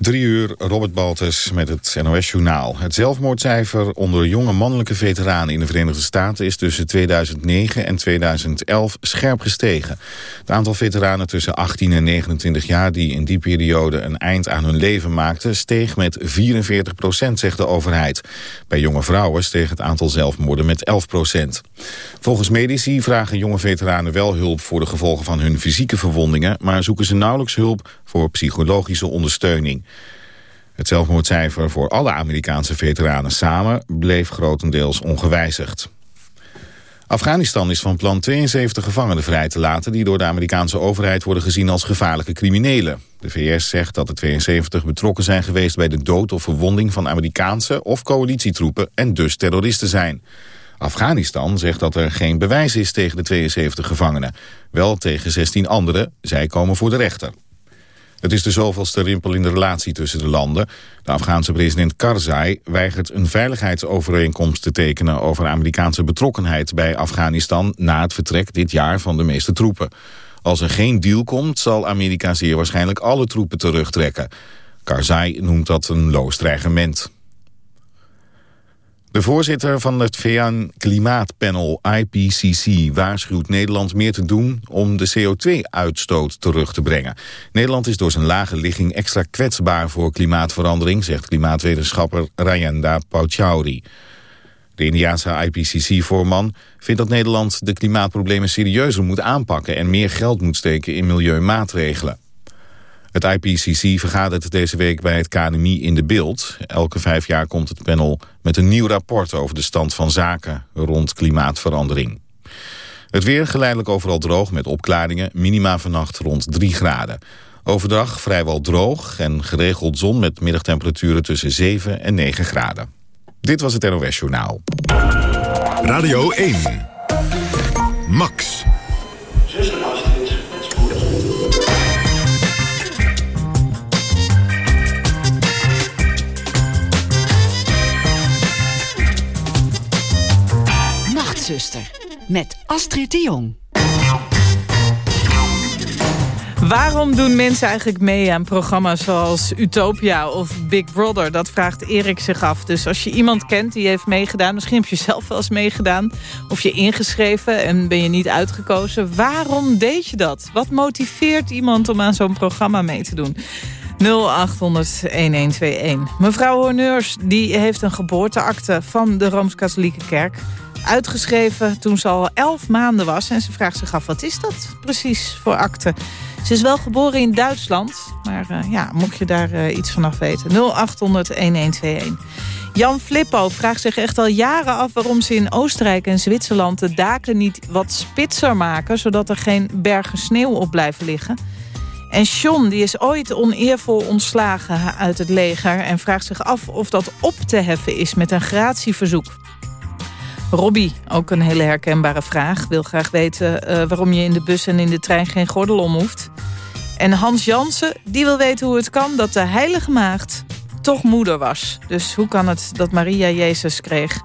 Drie uur, Robert Baltus met het NOS-journaal. Het zelfmoordcijfer onder jonge mannelijke veteranen in de Verenigde Staten... is tussen 2009 en 2011 scherp gestegen. Het aantal veteranen tussen 18 en 29 jaar... die in die periode een eind aan hun leven maakten... steeg met 44 procent, zegt de overheid. Bij jonge vrouwen steeg het aantal zelfmoorden met 11 procent. Volgens medici vragen jonge veteranen wel hulp... voor de gevolgen van hun fysieke verwondingen... maar zoeken ze nauwelijks hulp voor psychologische ondersteuning. Het zelfmoordcijfer voor alle Amerikaanse veteranen samen bleef grotendeels ongewijzigd. Afghanistan is van plan 72 gevangenen vrij te laten... die door de Amerikaanse overheid worden gezien als gevaarlijke criminelen. De VS zegt dat de 72 betrokken zijn geweest bij de dood of verwonding... van Amerikaanse of coalitietroepen en dus terroristen zijn. Afghanistan zegt dat er geen bewijs is tegen de 72 gevangenen. Wel tegen 16 anderen, zij komen voor de rechter. Het is de zoveelste rimpel in de relatie tussen de landen. De Afghaanse president Karzai weigert een veiligheidsovereenkomst te tekenen... over Amerikaanse betrokkenheid bij Afghanistan... na het vertrek dit jaar van de meeste troepen. Als er geen deal komt, zal Amerika zeer waarschijnlijk alle troepen terugtrekken. Karzai noemt dat een loos dreigement. De voorzitter van het VN-klimaatpanel IPCC waarschuwt Nederland meer te doen om de CO2-uitstoot terug te brengen. Nederland is door zijn lage ligging extra kwetsbaar voor klimaatverandering, zegt klimaatwetenschapper Rayenda Pauchauri. De Indiaanse IPCC-voorman vindt dat Nederland de klimaatproblemen serieuzer moet aanpakken en meer geld moet steken in milieumaatregelen. Het IPCC vergadert deze week bij het KNMI in de beeld. Elke vijf jaar komt het panel met een nieuw rapport over de stand van zaken rond klimaatverandering. Het weer geleidelijk overal droog met opklaringen, minima vannacht rond 3 graden. Overdag vrijwel droog en geregeld zon met middagtemperaturen tussen 7 en 9 graden. Dit was het NOS Journaal. Radio 1. Max. Met Astrid de Jong. Waarom doen mensen eigenlijk mee aan programma's zoals Utopia of Big Brother? Dat vraagt Erik zich af. Dus als je iemand kent die heeft meegedaan... misschien heb je zelf wel eens meegedaan... of je ingeschreven en ben je niet uitgekozen. Waarom deed je dat? Wat motiveert iemand om aan zo'n programma mee te doen? 0800-1121. Mevrouw Honneurs die heeft een geboorteakte van de Rooms-Katholieke Kerk uitgeschreven toen ze al elf maanden was. En ze vraagt zich af, wat is dat precies voor akte? Ze is wel geboren in Duitsland, maar uh, ja, moet je daar uh, iets vanaf weten. 0800-1121. Jan Flippo vraagt zich echt al jaren af waarom ze in Oostenrijk en Zwitserland de daken niet wat spitser maken, zodat er geen bergen sneeuw op blijven liggen. En John die is ooit oneervol ontslagen uit het leger... en vraagt zich af of dat op te heffen is met een gratieverzoek. Robbie, ook een hele herkenbare vraag. Wil graag weten uh, waarom je in de bus en in de trein geen gordel om hoeft. En Hans Jansen, die wil weten hoe het kan dat de heilige maagd toch moeder was. Dus hoe kan het dat Maria Jezus kreeg,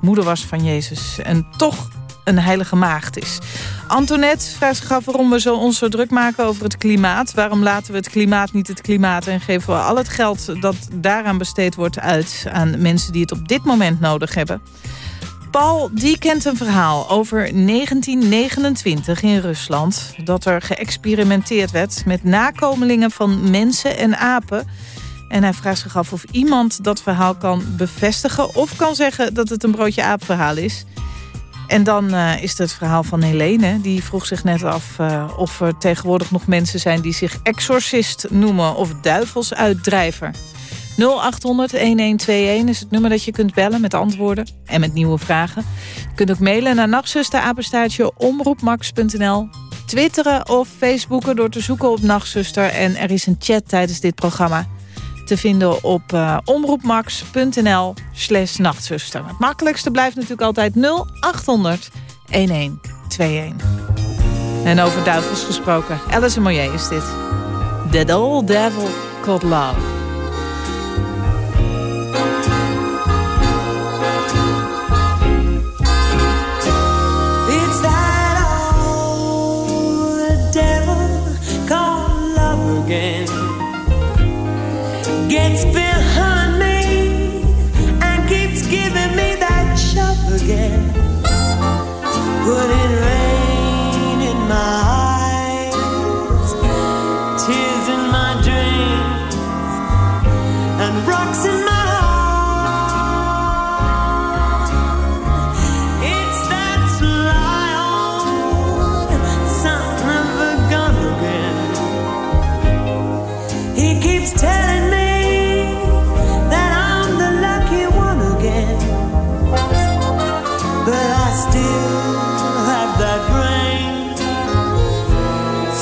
moeder was van Jezus... en toch een heilige maagd is. Antoinette vraagt zich af waarom we zo ons zo druk maken over het klimaat. Waarom laten we het klimaat niet het klimaat... en geven we al het geld dat daaraan besteed wordt uit... aan mensen die het op dit moment nodig hebben... Paul die kent een verhaal over 1929 in Rusland... dat er geëxperimenteerd werd met nakomelingen van mensen en apen. En hij vraagt zich af of iemand dat verhaal kan bevestigen... of kan zeggen dat het een broodje aap verhaal is. En dan uh, is het verhaal van Helene. Die vroeg zich net af uh, of er tegenwoordig nog mensen zijn... die zich exorcist noemen of duivelsuitdrijver. 0800-1121 is het nummer dat je kunt bellen met antwoorden en met nieuwe vragen. Je kunt ook mailen naar nachtzusterapenstaartje omroepmax.nl. Twitteren of Facebooken door te zoeken op Nachtzuster. En er is een chat tijdens dit programma te vinden op uh, omroepmax.nl slash nachtzuster. Het makkelijkste blijft natuurlijk altijd 0800 1121. En over duivels gesproken. Alice Moyer is dit. The Old Devil Called Love. Still have that rain,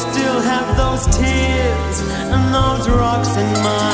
still have those tears and those rocks in my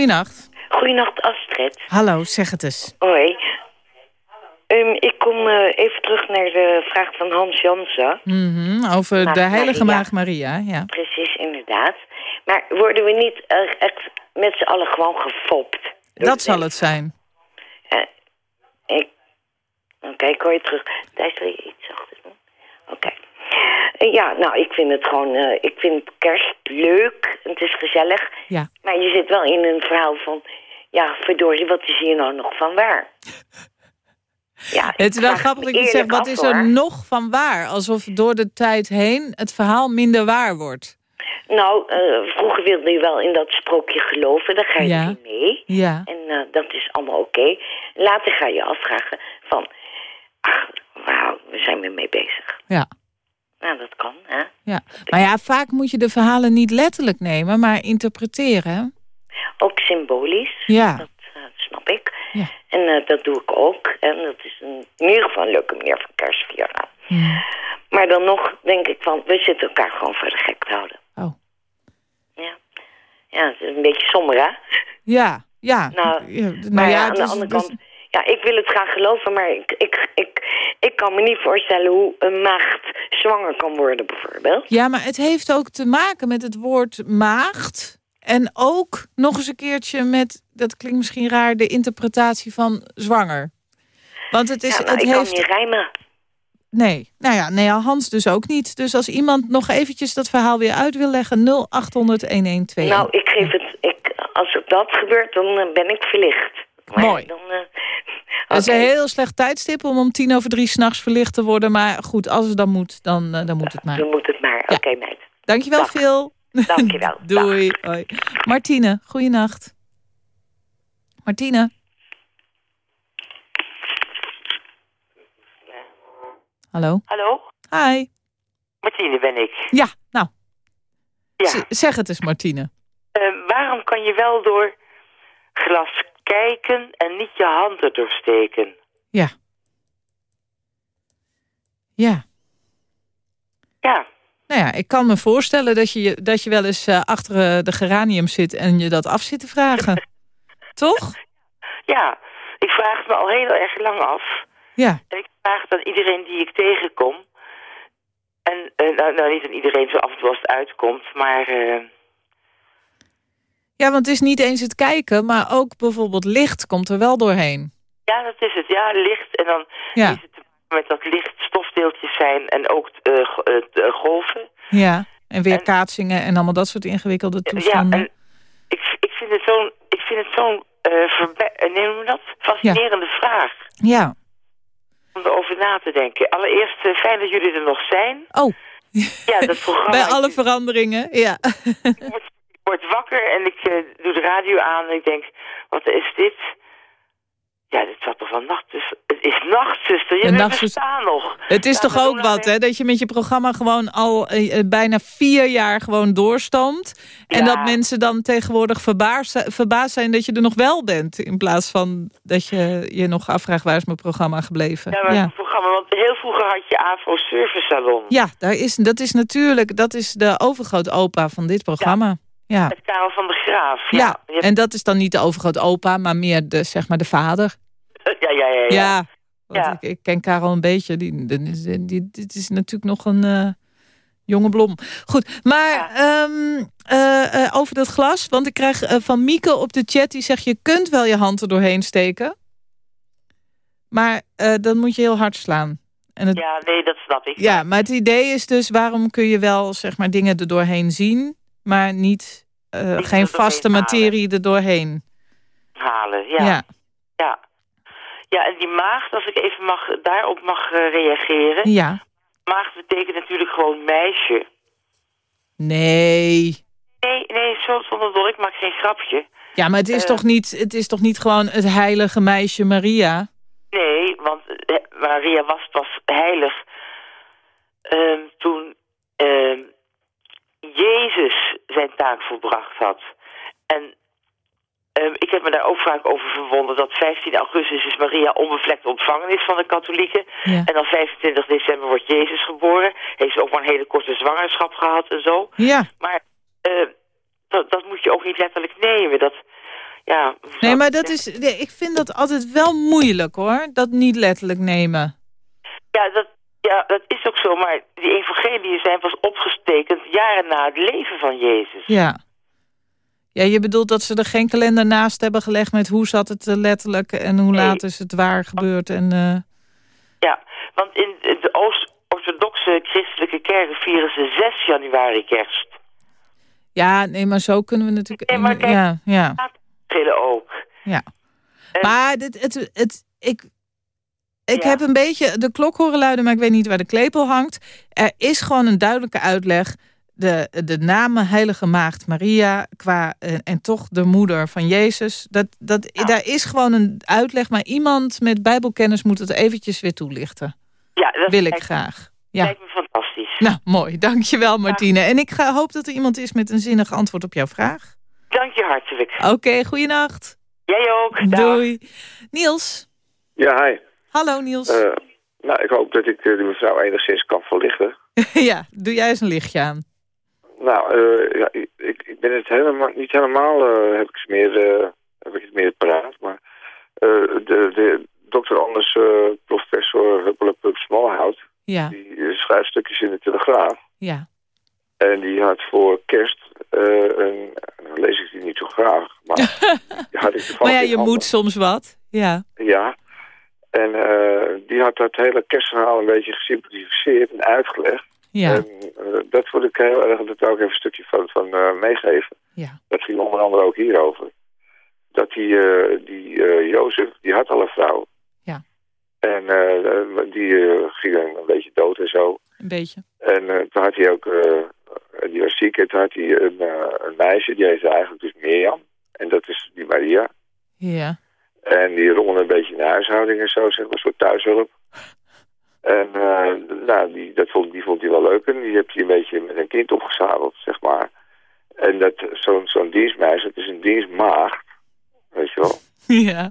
Goeienacht. Goedenacht Astrid. Hallo, zeg het eens. Hoi. Ehm, ik kom eh, even terug naar de vraag van Hans Jansen. Mhm, over de heilige Maria. maagd Maria, ja. Precies, inderdaad. Maar worden we niet echt met z'n allen gewoon gefopt? Dat zal het zijn. Eh, ik... Oké, ik hoor je terug. Wil je iets zachter doen? Oké. Ja, nou, ik vind het gewoon... eh, ik vind kerst leuk. Het is gezellig. Ja. Maar je zit wel in een verhaal van... Ja, verdorie, wat is hier nou nog van waar? Ja, Het is wel grappig dat je zegt, wat is er hoor. nog van waar? Alsof door de tijd heen het verhaal minder waar wordt. Nou, eh, vroeger wilde je wel in dat sprookje geloven. Daar ga je Ja. in mee. Ja. En eh, dat is allemaal oké. Later ga je afvragen van... Ach, wauw, we zijn er mee bezig. Ja. Nou, dat kan, hè? Ja. Maar ja, vaak moet je de verhalen niet letterlijk nemen, maar interpreteren. Ook symbolisch. Ja. Dat eh, snap ik. Ja. En eh, dat doe ik ook. En dat is een, in ieder geval een leuke manier van kerstvieren. Hmm. Maar dan nog denk ik van... We zitten elkaar gewoon voor de gek te houden. Oh. Ja. Ja, het is een beetje somber, hè? Ja, ja. Nou, ja, nou maar ja, ja, aan de is- andere is- kant... Ja, ik wil het graag geloven, maar ik, ik, ik, ik kan me niet voorstellen hoe een maagd zwanger kan worden, bijvoorbeeld. Ja, maar het heeft ook te maken met het woord maagd. En ook nog eens een keertje met, dat klinkt misschien raar, de interpretatie van zwanger. Want het is, ja, het ik heeft. kan niet rijmen. Nee, nou ja, nee, Hans dus ook niet. Dus als iemand nog eventjes dat verhaal weer uit wil leggen, 0800 1121. Nou, ik geef het... Ik, als dat gebeurt, dan eh, ben ik verlicht. Maar Mooi. Dan, eh, Het is een heel slecht tijdstip om om tien over drie s'nachts verlicht te worden. Maar goed, als het dan moet, dan, eh, dan moet het maar. Dan moet het maar. Ja. Oké, meid. Dankjewel, Dag. Phil. Dankjewel. Doei. Hoi. Martine, goeienacht. Martine. Hallo. Hallo? Hi. Martine ben ik. Ja, nou, Ja. z- zeg het eens, Martine. Eh, waarom kan je wel door glas kijken en niet je handen doorsteken? Ja. Ja. Ja. Nou ja, ik kan me voorstellen dat je, dat je wel eens eh, achter eh, de geranium zit en je dat af zit te vragen. Toch? Ja. Ik vraag het me al heel erg lang af. Ja. En ik vraag het aan iedereen die ik tegenkom. En, eh, nou, nou, niet aan iedereen zo af en toe als het uitkomt, maar... Ja, want het is niet eens het kijken, maar ook bijvoorbeeld licht komt er wel doorheen. ja, dat is het. Ja, licht. En dan Ja. is het te maken met dat licht stofdeeltjes zijn en ook eh, golven. Ja. En weerkaatsingen en allemaal dat soort ingewikkelde Ja, toestanden. en ik, ik vind het zo'n ik vind het zo'n verbe- nee, hoe noem je dat? fascinerende vraag Ja. om erover na te denken. Allereerst fijn dat jullie er nog zijn. Oh. Ja, dat programma. Bij alle veranderingen, ja. Word, wakker en ik eh, doe de radio aan en ik denk, wat is dit? Ja, dit zat toch wel nachtzuster. Het is nachtzuster. Je bent bestaan nog. Het is Ja, toch ook wat, hè? Dat je met je programma gewoon al eh, eh, bijna vier jaar gewoon doorstoomt. En dat mensen dan tegenwoordig verbaasd, verbaasd zijn dat je er nog wel bent. In plaats van dat je je nog afvraagt waar is mijn programma gebleven. Ja, maar ja. programma, want heel vroeger had je Afro Service Salon. Ja, daar is, dat is natuurlijk dat is de overgrootopa van dit programma. Ja. Met Karel van der Graaf. Ja. Ja, en dat is dan niet de overgrootopa, maar meer de, zeg maar de vader. ja, ja, ja. ja. Ja. Ik, ik ken Karel een beetje. Die, die, die, die- dit is natuurlijk nog een eh, jonge blom. Goed, maar Ja. ehm, eh, eh, over dat glas. Want ik krijg van Mieke op de chat die zegt... je kunt wel je hand er doorheen steken. Maar dan moet je heel hard slaan. En het, Ja, nee, dat snap ik. ja, maar het idee is dus... waarom kun je wel zeg maar, dingen er doorheen zien... maar niet, eh, geen vaste materie er doorheen. Halen, ja. ja. Ja. Ja, en die maagd, als ik even mag, daarop mag eh, reageren. ja. Maagd betekent natuurlijk gewoon meisje. Nee... Nee, nee, zo zonder dol, ik maak geen grapje. Ja, maar het is, Eh. toch niet, het is toch niet gewoon het heilige meisje Maria? Nee, want Maria was pas heilig ehm, toen ehm, Jezus zijn taak volbracht had. En ehm, ik heb me daar ook vaak over verwonderd dat 15 augustus is Maria onbevlekt ontvangen is van de katholieken. Ja. En dan 25 december wordt Jezus geboren. Heeft ook maar een hele korte zwangerschap gehad en zo. Ja. Maar eh, dat, dat moet je ook niet letterlijk nemen. Dat, ja, Nee, maar dat is, nee, ik vind dat altijd wel moeilijk hoor. Dat niet letterlijk nemen. Ja, dat, ja, dat is ook zo. Maar die evangeliën zijn pas opgestekend jaren na het leven van Jezus. Ja. Ja, je bedoelt dat ze er geen kalender naast hebben gelegd met hoe zat het eh, letterlijk en hoe Nee. laat is het waar gebeurd. En, eh, Ja, want in de Oost-Orthodoxe christelijke kerken vieren ze 6 januari kerst. ja, nee, maar zo kunnen we natuurlijk... Nee, maar kijk- ja, ja, ook. ja. Maar dit, het, het, ik, ik Ja. heb een beetje de klok horen luiden, maar ik weet niet waar de klepel hangt. Er is gewoon een duidelijke uitleg. De, de namen Heilige Maagd Maria qua, en, en toch de moeder van Jezus. Dat, dat, Ja. Daar is gewoon een uitleg, maar iemand met bijbelkennis moet het eventjes weer toelichten. Ja, dat Wil ik lijkt, graag. Ja. lijkt me fantastisch. Nou, mooi. Dankjewel Martine. En ik ga, hoop dat er iemand is met een zinnig antwoord op jouw vraag. Dank je hartelijk. Oké, goeienacht. Jij ook. Dag. Doei. Niels. Ja, hi. Hallo Niels. Eh, nou, ik hoop dat ik eh, de mevrouw enigszins kan verlichten. ja, doe jij eens een lichtje aan. Nou, eh, ja, ik, ik ben het helemaal, niet helemaal, eh, heb ik het meer, eh, heb ik het meer paraat. Maar de, de dokter Anders, professor Huppelepup Smalhout, Ja, die schrijft stukjes in de Telegraaf. ja. En die had voor kerst eh, een, nou lees ik die niet zo graag, maar die had ik Maar ja, je moet soms wat. Ja, Ja. En eh, die had dat hele kerstverhaal een beetje gesimplificeerd en uitgelegd. ja, En eh, dat vond ik heel erg, dat wil ik even een stukje van, van eh, meegeven. ja. Dat ging onder andere ook hierover. Dat die, die Jozef, die had al een vrouw. Ja. En eh, die ging een beetje dood en zo. Een beetje. En toen had hij ook, die was ziek en toen had hij een, een meisje, die heette eigenlijk dus Mirjam. En dat is die Maria. Ja, En die rommelde een beetje in de huishouding en zo, zeg maar, een soort thuishulp. En eh, nou, die, dat vond, die vond hij wel leuk en die heeft hij een beetje met een kind opgezadeld, zeg maar. En dat zo'n zo'n dienstmeisje, het is een dienstmaagd, weet je wel. ja.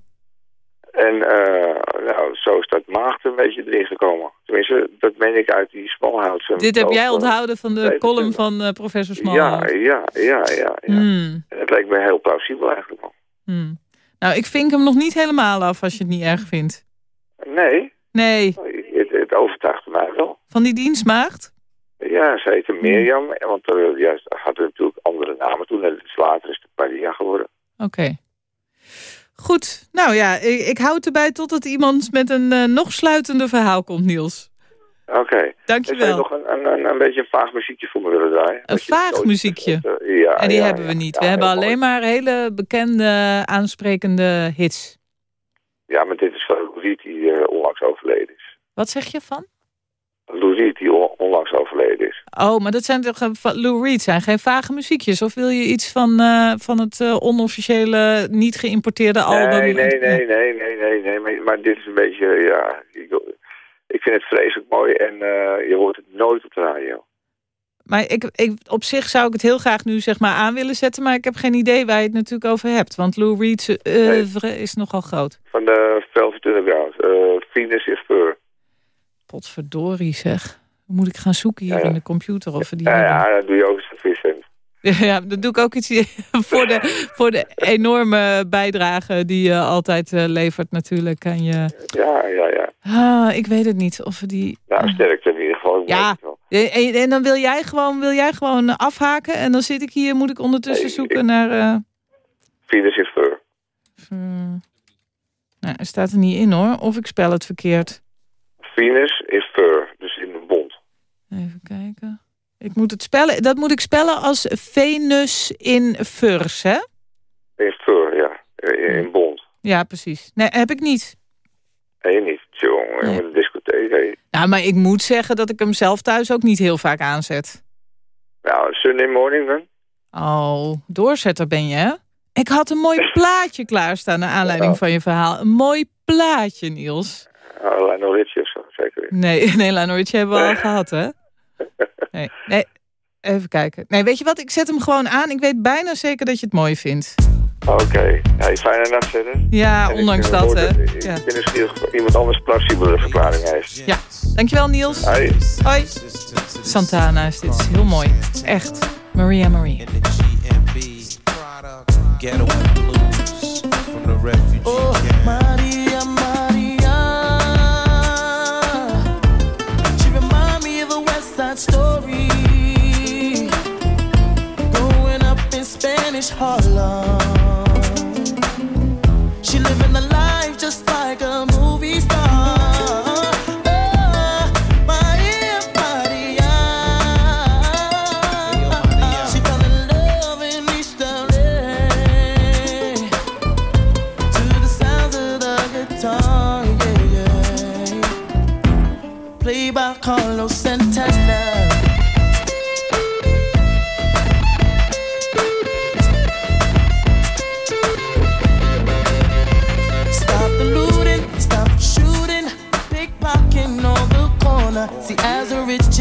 En eh, nou, zo is dat maagd een beetje erin gekomen, Tenminste, dat meen ik uit die Smallhouse. Dit heb jij onthouden van de Nee, dat column van eh, professor Ja, Smallhout. ja, ja, ja. ja. Hmm, En het lijkt me heel plausibel eigenlijk wel. hmm. Nou, ik vink hem nog niet helemaal af als je het niet erg vindt. Nee, Nee, het, het overtuigde mij wel. van die dienstmaagd? Ja, ze heette Mirjam, want uh, ja, ze hadden natuurlijk andere namen toen. En dus later is het Maria geworden. Oké. Goed, nou ja, ik, ik houd erbij totdat iemand met een eh, nog sluitender verhaal komt, Niels. Oké. Zou je Dankjewel. nog een, een, een, een beetje een vaag muziekje voor me willen draaien? Een vaag muziekje? Eh, ja, En die ja, hebben we niet. Ja, we hebben alleen mooi. maar hele bekende, aansprekende hits. Ja, maar dit is van Lou Reed die eh, onlangs overleden is. Wat zeg je van? Lou Reed die on- onlangs overleden is. Oh, maar dat zijn toch eh, Lou Reed, zijn geen vage muziekjes? Of wil je iets van, eh, van het eh, onofficiële, niet geïmporteerde album? Nee, nee, nee, nee, nee, nee, nee. Maar, maar dit is een beetje, ja... Ik, ik vind het vreselijk mooi en eh, je hoort het nooit op de radio. Maar ik, ik, op zich zou ik het heel graag nu zeg maar aan willen zetten... maar ik heb geen idee waar je het natuurlijk over hebt. Want Lou Reed's oeuvre is nogal groot. Van de Velvet Underground. eh Venus is Fur. Potverdorie zeg. Moet ik gaan zoeken hier Ja, ja. in de computer of we die Ja, ja, dat doe je ook eens sufficient. Ja, dan doe ik ook iets voor de, voor de enorme bijdrage die je altijd eh, levert natuurlijk aan je... Ja, ja, ja. Ah, ik weet het niet of die... Nou, sterkte in ieder geval. Ja. het wel. En, en dan wil jij gewoon, wil jij gewoon afhaken en dan zit ik hier, moet ik ondertussen Nee, zoeken ik- naar... eh, Venus is Fur. hmm. Nou, er staat er niet in hoor, of ik spel het verkeerd. Venus is Fur, dus in een bond. Even kijken. Ik moet het spellen, dat moet ik spellen als Venus in furs, hè? In Fur, ja. In, in bond. Ja, precies. Nee, heb ik niet. Nee, niet. Jongen, Nee. met een discotheek. Hey. Nou, maar ik moet zeggen dat ik hem zelf thuis ook niet heel vaak aanzet. Nou, Sunday morning dan? Oh, doorzetter ben je, hè? Ik had een mooi plaatje klaarstaan naar aanleiding van je verhaal. Een mooi plaatje, Niels. Uh, Lionel Richie of zo, zeker. Nee, nee Lionel Richie hebben we al gehad, hè? Nee, nee, even kijken. Nee, weet je wat? Ik zet hem gewoon aan. Ik weet bijna zeker dat je het mooi vindt. Oké. Hey, fijne nacht verder. Ja, En ik, ondanks eh, dat, hè? Ik Ja. ben nieuwsgierig of iemand anders plausibele verklaring heeft. ja. Dankjewel, Niels. Hey. Hoi. Santana is dit. is heel mooi. Echt. Maria Marie. in Side story. Growing up in Spanish Harlem.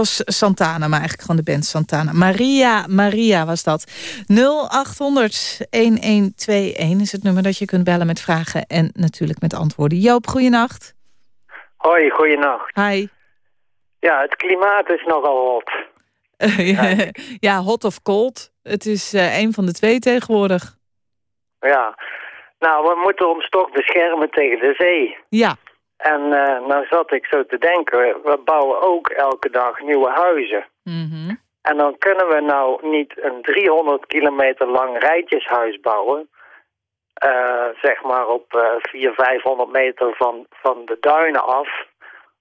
Carlos Santana, maar eigenlijk gewoon de band Santana. Maria, Maria was dat. 0800-1121 is het nummer dat je kunt bellen met vragen en natuurlijk met antwoorden. Joop, goeienacht. Hoi, goeienacht. Hi. Ja, het klimaat is nogal hot. ja, hot of cold. Het is eh een van de twee tegenwoordig. Ja. Nou, we moeten ons toch beschermen tegen de zee. Ja. En eh nou zat ik zo te denken, we bouwen ook elke dag nieuwe huizen. Mhm. En dan kunnen we nou niet een 300 kilometer lang rijtjeshuis bouwen. eh, zeg maar op eh 400, 500 meter van, van de duinen af.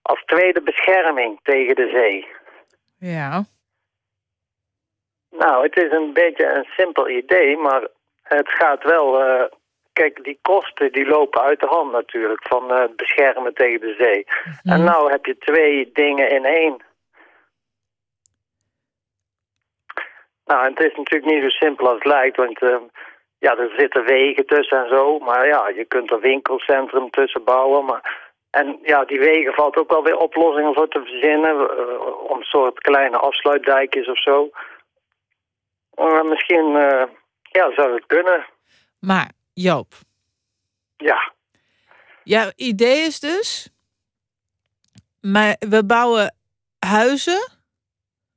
Als tweede bescherming tegen de zee. Ja. Nou, het is een beetje een simpel idee, maar het gaat wel... kijk, die kosten die lopen uit de hand natuurlijk, van eh, beschermen tegen de zee. En nou heb je twee dingen in één. Nou, en het is natuurlijk niet zo simpel als het lijkt, want eh, ja, er zitten wegen tussen en zo. Maar ja, je kunt er winkelcentrum tussen bouwen, maar... En ja, die wegen valt ook wel weer oplossingen voor te verzinnen, eh, om soort kleine afsluitdijkjes of zo. Maar misschien ja, zou het kunnen. Maar Joop, Ja, jouw idee is dus... Maar we bouwen huizen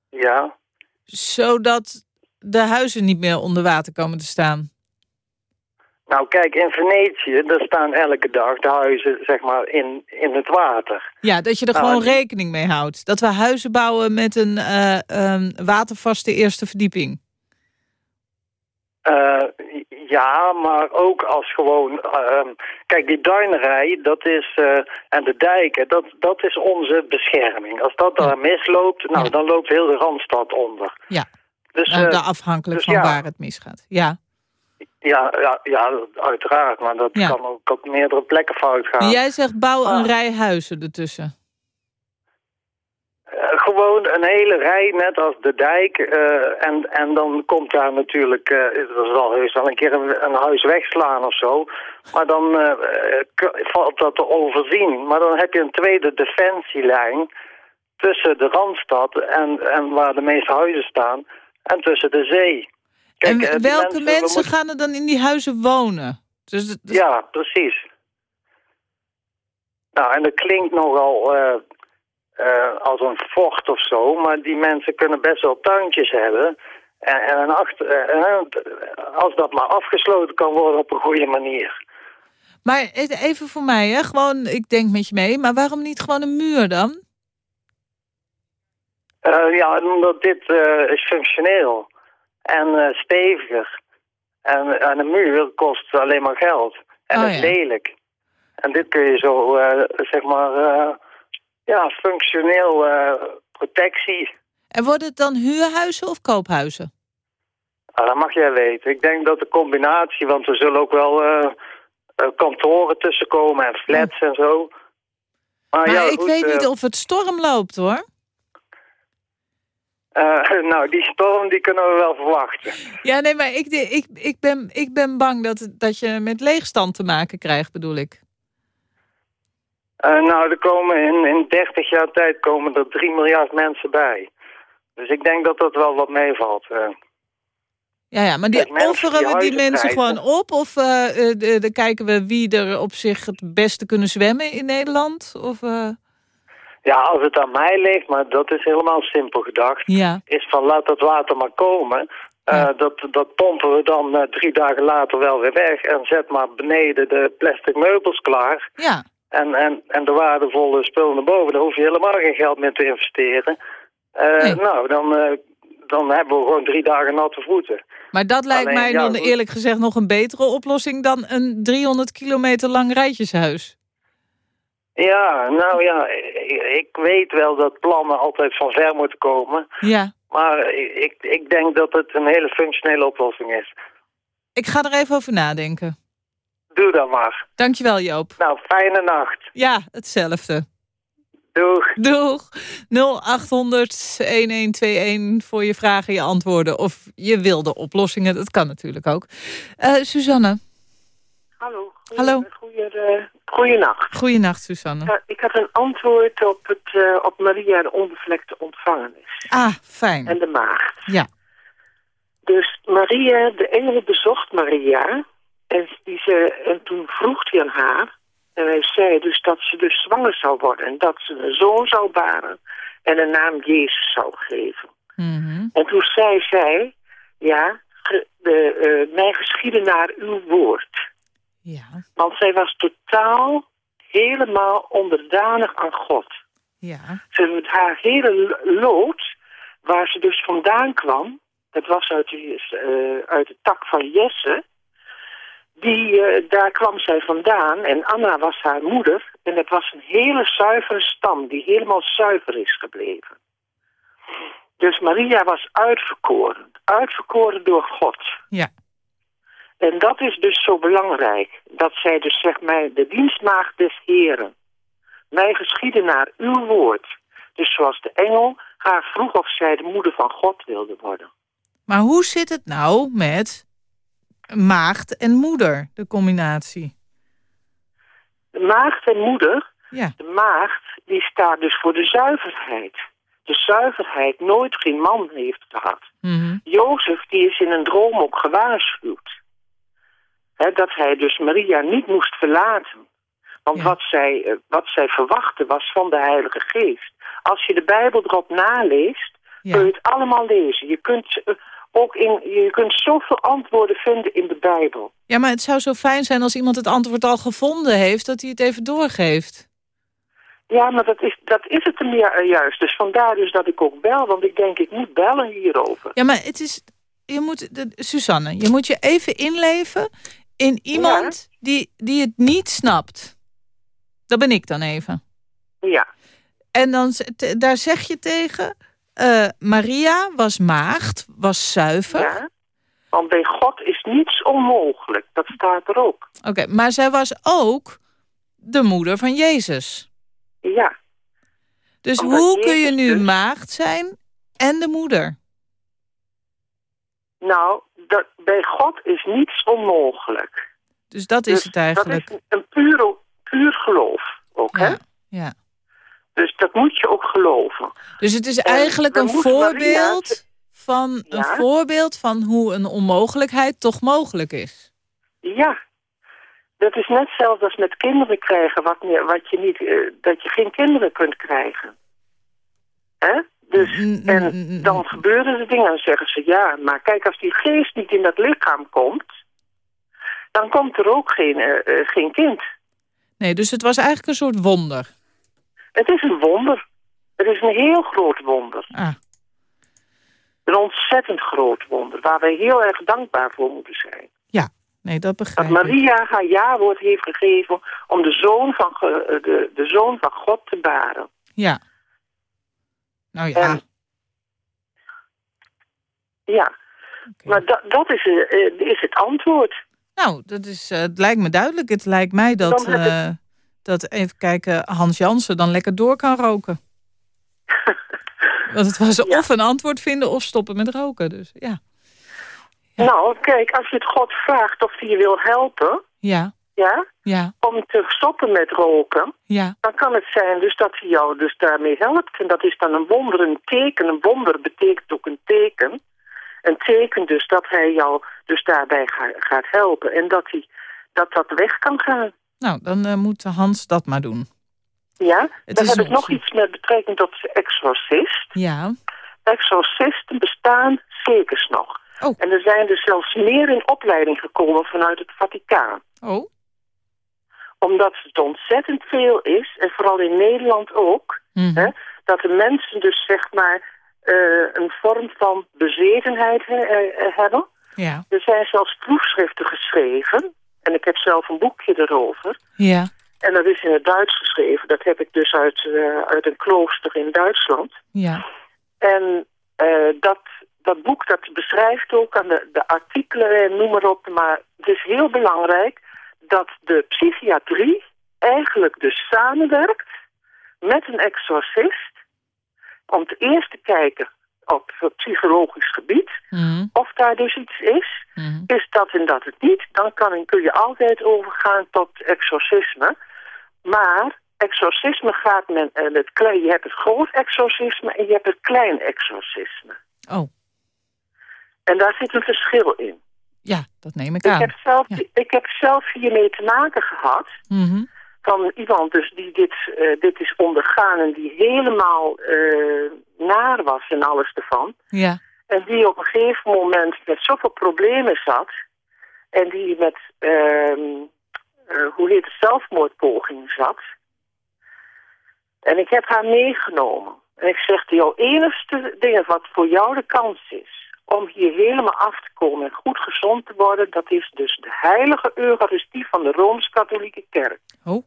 ja. zodat de huizen niet meer onder water komen te staan. Nou kijk, in Venetië, daar staan elke dag de huizen zeg maar in, in het water. Ja, dat je er Nou, gewoon rekening mee houdt. Dat we huizen bouwen met een eh, ehm, watervaste eerste verdieping. Eh, ja, maar ook als gewoon... ehm, kijk, die duinerij, dat is... eh, en de dijken, dat, dat is onze bescherming. Als dat daar misloopt, nou, dan loopt heel de Randstad onder. Ja, Dus, daar afhankelijk dus van ja. waar het misgaat. Ja. Ja, ja, ja, uiteraard. Maar dat Ja. kan ook op meerdere plekken fout gaan. Jij zegt bouw een rij huizen ertussen. Eh, gewoon een hele rij, net als de dijk. eh, en, en dan komt daar natuurlijk, eh er zal heus wel een keer een, een huis wegslaan of zo. Maar dan eh, valt dat te overzien. Maar dan heb je een tweede defensielijn tussen de Randstad en, en waar de meeste huizen staan. En tussen de zee. Kijk, en welke we mensen moeten- gaan er dan in die huizen wonen? Dus, dus- Ja, precies. Nou, en dat klinkt nogal eh, als een vocht of zo, maar die mensen kunnen best wel tuintjes hebben. En, en een achter, eh, als dat maar afgesloten kan worden op een goede manier. Maar even voor mij, hè? gewoon, ik denk met je mee. Maar waarom niet gewoon een muur dan? Eh, ja, omdat dit is functioneel en steviger. En, en een muur kost alleen maar geld. En Oh, is ja. lelijk. En dit kun je zo, zeg maar, ja, functioneel eh, protectie. En worden het dan huurhuizen of koophuizen? Nou, dat mag jij weten. Ik denk dat de combinatie, want er zullen ook wel eh, kantoren tussenkomen en flats en zo. Maar, Maar ja, ik goed, weet niet of het storm loopt, hoor. Nou, die storm die kunnen we wel verwachten. Ja, nee, maar ik, ik, ik, ben, ik ben bang dat, dat je met leegstand te maken krijgt, bedoel ik. Eh, nou, er komen in, in 30 jaar tijd komen er 3 miljard mensen bij. Dus ik denk dat dat wel wat meevalt. eh. Ja, ja, maar die offeren die we die mensen gewoon op? Of eh, de- de kijken we wie er op zich het beste kunnen zwemmen in Nederland? Of, Ja, als het aan mij ligt, maar dat is helemaal simpel gedacht, Ja. is van laat dat water maar komen. Dat, dat pompen we dan drie dagen later wel weer weg en zet maar beneden de plastic meubels klaar. Ja. En, en, en de waardevolle spullen naar boven, daar hoef je helemaal geen geld meer te investeren. Eh, Nou, dan, eh, dan hebben we gewoon drie dagen natte voeten. Maar dat lijkt Alleen, mij ja, dan eerlijk gezegd nog een betere oplossing dan een 300 kilometer lang rijtjeshuis. Ja, nou ja, ik, ik weet wel dat plannen altijd van ver moeten komen. Ja. Maar ik, ik denk dat het een hele functionele oplossing is. Ik ga er even over nadenken. Doe dat maar. Dankjewel Joop. Nou, fijne nacht. Ja, hetzelfde. Doeg. Doeg. 0800 1121 voor je vragen, je antwoorden. Of je wilde oplossingen. Dat kan natuurlijk ook. Eh Suzanne. Hallo. Hallo. Goeienacht. Goeienacht, Suzanne. Ik had een antwoord op, het, eh, op Maria de onbevlekte ontvangenis. Ah, fijn. En de maagd. Ja. Dus Maria, de engel bezocht Maria. En, die ze, en toen vroeg hij aan haar. En hij zei dus dat ze dus zwanger zou worden. En dat ze een zoon zou baren. En de naam Jezus zou geven. Mhm. En toen zei zij, ja, de, eh, mij geschieden naar uw woord. Ja. Want zij was totaal, helemaal onderdanig aan God. Ja. Ze, haar hele lo- lood, waar ze dus vandaan kwam, dat was uit, de, eh, uit de tak van Jesse, die, eh, daar kwam zij vandaan. En Anna was haar moeder. En dat was een hele zuivere stam, die helemaal zuiver is gebleven. Dus Maria was uitverkoren. Uitverkoren door God. Ja. En dat is dus zo belangrijk. Dat zij dus zegt mij, de dienstmaagd des Heren. Mij geschieden naar uw woord. Dus zoals de engel haar vroeg of zij de moeder van God wilde worden. Maar hoe zit het nou met maagd en moeder, de combinatie? De maagd en moeder, Ja. de maagd, die staat dus voor de zuiverheid. De zuiverheid nooit geen man heeft gehad. Mhm. Jozef, die is in een droom ook gewaarschuwd. Dat hij dus Maria niet moest verlaten. Want wat, zij, eh, wat zij verwachtte was van de Heilige Geest. Als je de Bijbel erop naleest, kun je het allemaal lezen. Je kunt, eh, ook in, je kunt zoveel antwoorden vinden in de Bijbel. Ja, maar het zou zo fijn zijn als iemand het antwoord al gevonden heeft... dat hij het even doorgeeft. Ja, maar dat is, dat is het er meer, eh, juist. Dus vandaar dus dat ik ook bel, want ik denk ik moet bellen hierover. Ja, maar het is... Je moet, de, Suzanne, je moet je even inleven in iemand die, die het niet snapt. Dat ben ik dan even. Ja. En dan, daar zeg je tegen... eh, Maria was maagd, was zuiver. Ja. Want bij God is niets onmogelijk. Dat staat er ook. Oké, maar zij was ook de moeder van Jezus. Ja. Dus Omdat hoe kun je nu dus- maagd zijn en de moeder? Nou, dat, bij God is niets onmogelijk. Dus dat is Dus het eigenlijk. Dat is een puur, puur geloof ook, hè? Ja. Dus dat moet je ook geloven. Dus het is En eigenlijk een voorbeeld, van, een voorbeeld van hoe een onmogelijkheid toch mogelijk is. Ja. Dat is net zelfs als met kinderen krijgen, wat, je- wat je niet, eh, dat je geen kinderen kunt krijgen. Hè? Dus, en dan gebeuren er dingen en zeggen ze, ja, maar kijk, als die geest niet in dat lichaam komt, dan komt er ook geen, eh, eh, geen kind. Nee, dus het was eigenlijk een soort wonder. Het is een wonder. Het is een heel groot wonder. Ah. Een ontzettend groot wonder, waar wij heel erg dankbaar voor moeten zijn. Ja, nee, dat Dat begrijp ik. Maria haar ja-woord heeft gegeven om de zoon van, ge- eh, de, de zoon van God te baren. Ja. Nou ja, En- Ja, maar dat, dat is, eh, eh, is het antwoord. nou, dat is, het lijkt me duidelijk. Het lijkt mij dat, dat even kijken, Hans Jansen dan lekker door kan roken. Want het was of een antwoord vinden of stoppen met roken. Dus ja. Nou, kijk, als je het God vraagt of hij je wil helpen... Ja, Ja, ja, om te stoppen met roken... ja. dan kan het zijn dus dat hij jou dus daarmee helpt. En dat is dan een wonder, een teken. Een wonder betekent ook een teken. Een teken dus dat hij jou dus daarbij ga- gaat helpen. En dat, hij, dat dat weg kan gaan. Nou, dan eh, moet Hans dat maar doen. Ja, Het dan heb ik nog iets met betrekking tot exorcist. Ja. Exorcisten bestaan zeker nog. Oh. En er zijn er zelfs meer in opleiding gekomen vanuit het Vaticaan. Oh. Omdat het ontzettend veel is, en vooral in Nederland ook... Mhm. hè, dat de mensen dus zeg maar eh, een vorm van bezetenheid he- eh, hebben. Ja. Er zijn zelfs proefschriften geschreven. En ik heb zelf een boekje erover. Ja. En dat is in het Duits geschreven. Dat heb ik dus uit, eh, uit een klooster in Duitsland. Ja. En eh, dat, dat boek dat beschrijft ook aan de, de artikelen en noem maar op. Maar het is heel belangrijk dat de psychiatrie eigenlijk dus samenwerkt met een exorcist. Om te eerst te kijken op het psychologisch gebied Mhm. of daar dus iets is. Mhm. Is dat en dat het niet, dan kan, kun je altijd overgaan tot exorcisme. Maar exorcisme gaat men, en het klein, je hebt het groot exorcisme en je hebt het klein exorcisme. Oh, En daar zit een verschil in. ja, dat neem ik Ik aan. heb, zelf, ik heb zelf hiermee te maken gehad Mhm. van iemand dus die dit, eh, dit is ondergaan en die helemaal eh, naar was en alles ervan. Ja. En die op een gegeven moment met zoveel problemen zat. En die met, ehm, eh, hoe heet het, zelfmoordpoging zat. En ik heb haar meegenomen. En ik zeg, jouw enigste ding wat voor jou de kans is... om hier helemaal af te komen en goed gezond te worden... dat is dus de heilige Eucharistie van de Rooms-Katholieke Kerk. Oh.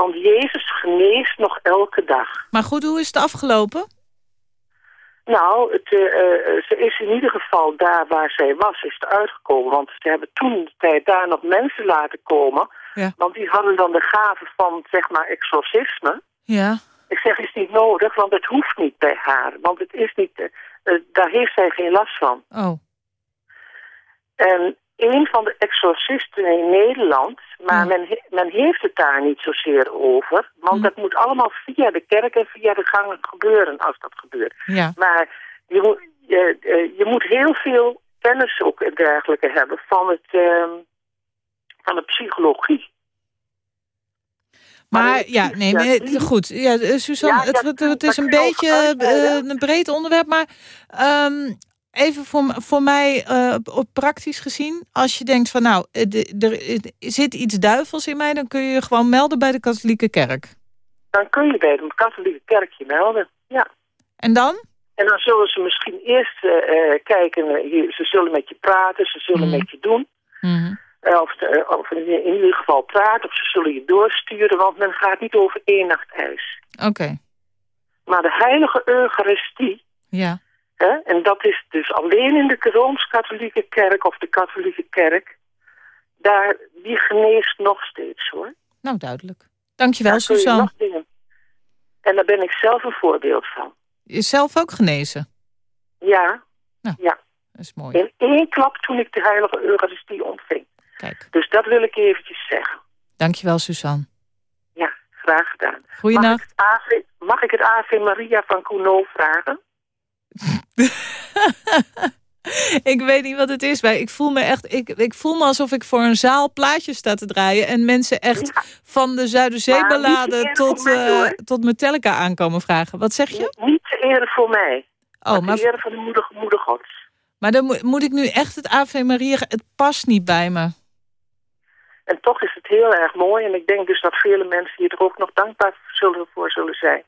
Want Jezus geneest nog elke dag. Maar goed, hoe is het afgelopen? Nou, het, eh, eh, ze is in ieder geval daar waar zij was, is het uitgekomen. Want ze hebben toen de tijd daar nog mensen laten komen. Ja. Want die hadden dan de gave van, zeg maar, exorcisme. Ja. Ik zeg, is niet nodig, want het hoeft niet bij haar. Want het is niet, eh, daar heeft zij geen last van. Oh. En een van de exorcisten in Nederland, maar men, men heeft het daar niet zozeer over. Want dat moet allemaal via de kerk en via de gangen gebeuren als dat gebeurt. Ja. Maar je moet, je, eh, je moet heel veel kennis ook en dergelijke hebben van, het, ehm, van de psychologie. Maar ja, nee, maar, eh, goed. Ja, eh, Suzanne, het, het, is een beetje eh, een breed onderwerp. Maar ehm, even voor, voor mij eh, op praktisch gezien. Als je denkt van nou, eh, de- er zit iets duivels in mij... dan kun je je gewoon melden bij de katholieke kerk. Dan kun je bij de katholieke kerk je melden. Ja. En dan? En dan zullen ze misschien eerst eh, eh, kijken, eh, ze zullen met je praten, ze zullen Mhm. met je doen. Mhm. Eh, of, eh, in ieder geval praten, of ze zullen je doorsturen, want men gaat niet over één nacht ijs. Oké, Maar de heilige Eucharistie, ja. En dat is dus alleen in de Rooms-Katholieke Kerk of de Katholieke Kerk, daar, die geneest nog steeds hoor. Nou, duidelijk. Dankjewel, Daar je Suzanne. nog dingen. En daar ben ik zelf een voorbeeld van. Je is zelf ook genezen. Ja, Nou, ja. Dat is mooi. In één klap toen ik de heilige Eucharistie ontving. Kijk, Dus dat wil ik eventjes zeggen. dankjewel, Suzanne. Ja, graag gedaan. Mag ik, het Ave, mag ik het Ave Maria van Gounod vragen? ik weet niet wat het is, maar ik voel me echt. Ik, ik voel me alsof ik voor een zaal plaatjes sta te draaien. En mensen echt van de Zuiderzeeballade tot, eh, tot Metallica aankomen vragen. Wat zeg je? Niet te ere voor mij. Oh, maar maar, te van de moeder, moeder gods. maar dan moet, moet ik nu echt het Ave Maria. Het past niet bij me. En toch is het heel erg mooi. En ik denk dus dat vele mensen hier er ook nog dankbaar zullen, voor zullen zijn.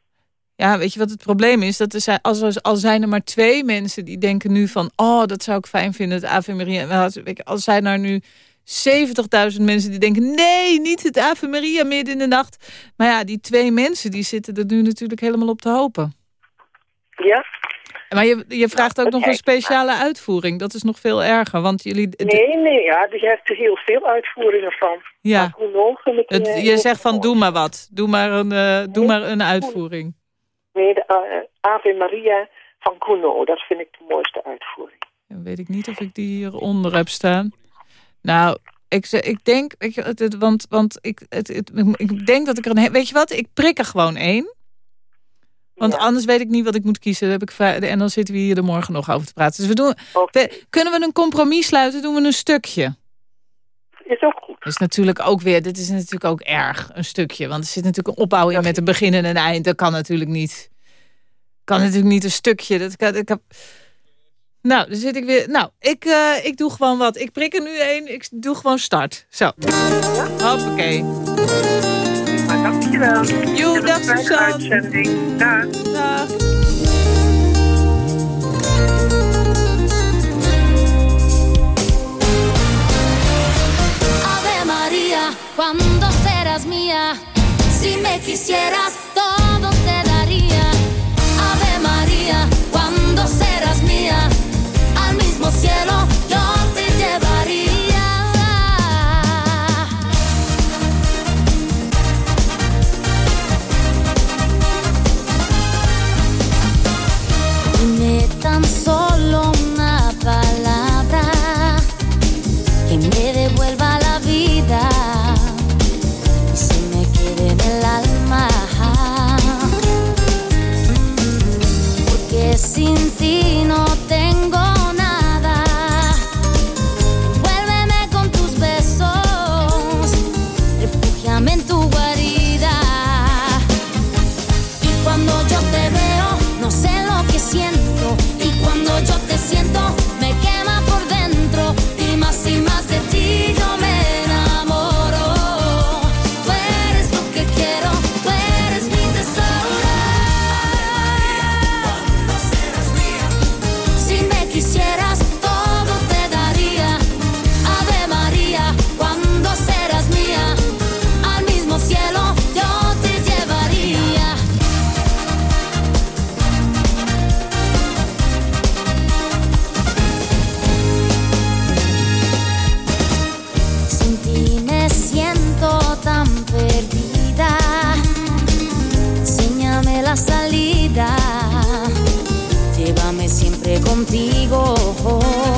Ja, weet je wat het probleem is? Dat er zijn, als, al zijn er maar twee mensen die denken nu van... oh, dat zou ik fijn vinden, het Ave Maria. Nou, als- zijn er nu 70.000 mensen die denken... nee, niet het Ave Maria midden in de nacht. Maar ja, die twee mensen die zitten er nu natuurlijk helemaal op te hopen. Ja? Maar je, je vraagt ook nog een speciale uitvoering. Dat is nog veel erger, want jullie... Nee, nee, ja, je hebt er heel veel uitvoeringen van. Ja. Maar Het, je zegt van doe maar wat. Doe maar een, eh, doe maar een uitvoering. De eh, Ave Maria van Gounod. Dat vind ik de mooiste uitvoering. Dan weet ik niet of ik die hieronder heb staan. Nou, ik, ik denk, het- want, want ik, het, het- ik denk dat ik er een... Weet je wat, ik prik er gewoon één. Want anders weet ik niet wat ik moet kiezen. Dan heb ik en dan zitten we hier er morgen nog over te praten. Dus we doen, we- kunnen we een compromis sluiten? Doen we een stukje? Is ook goed. Dat is natuurlijk ook weer, dit is natuurlijk ook erg, een stukje. Want er zit natuurlijk een opbouw in met een begin en een eind. Dat kan natuurlijk niet. Kan natuurlijk niet een stukje. Dat kan, ik heb... Nou, dan zit ik weer... Nou, ik, eh, ik doe gewoon wat. Ik prik er nu één. Ik doe gewoon start. Zo. Hoppakee. Maar dankjewel. Jo, dag Suzanne. uitzending. Dag. Dag. Cuando serás mía, si me quisieras sin ti no contigo.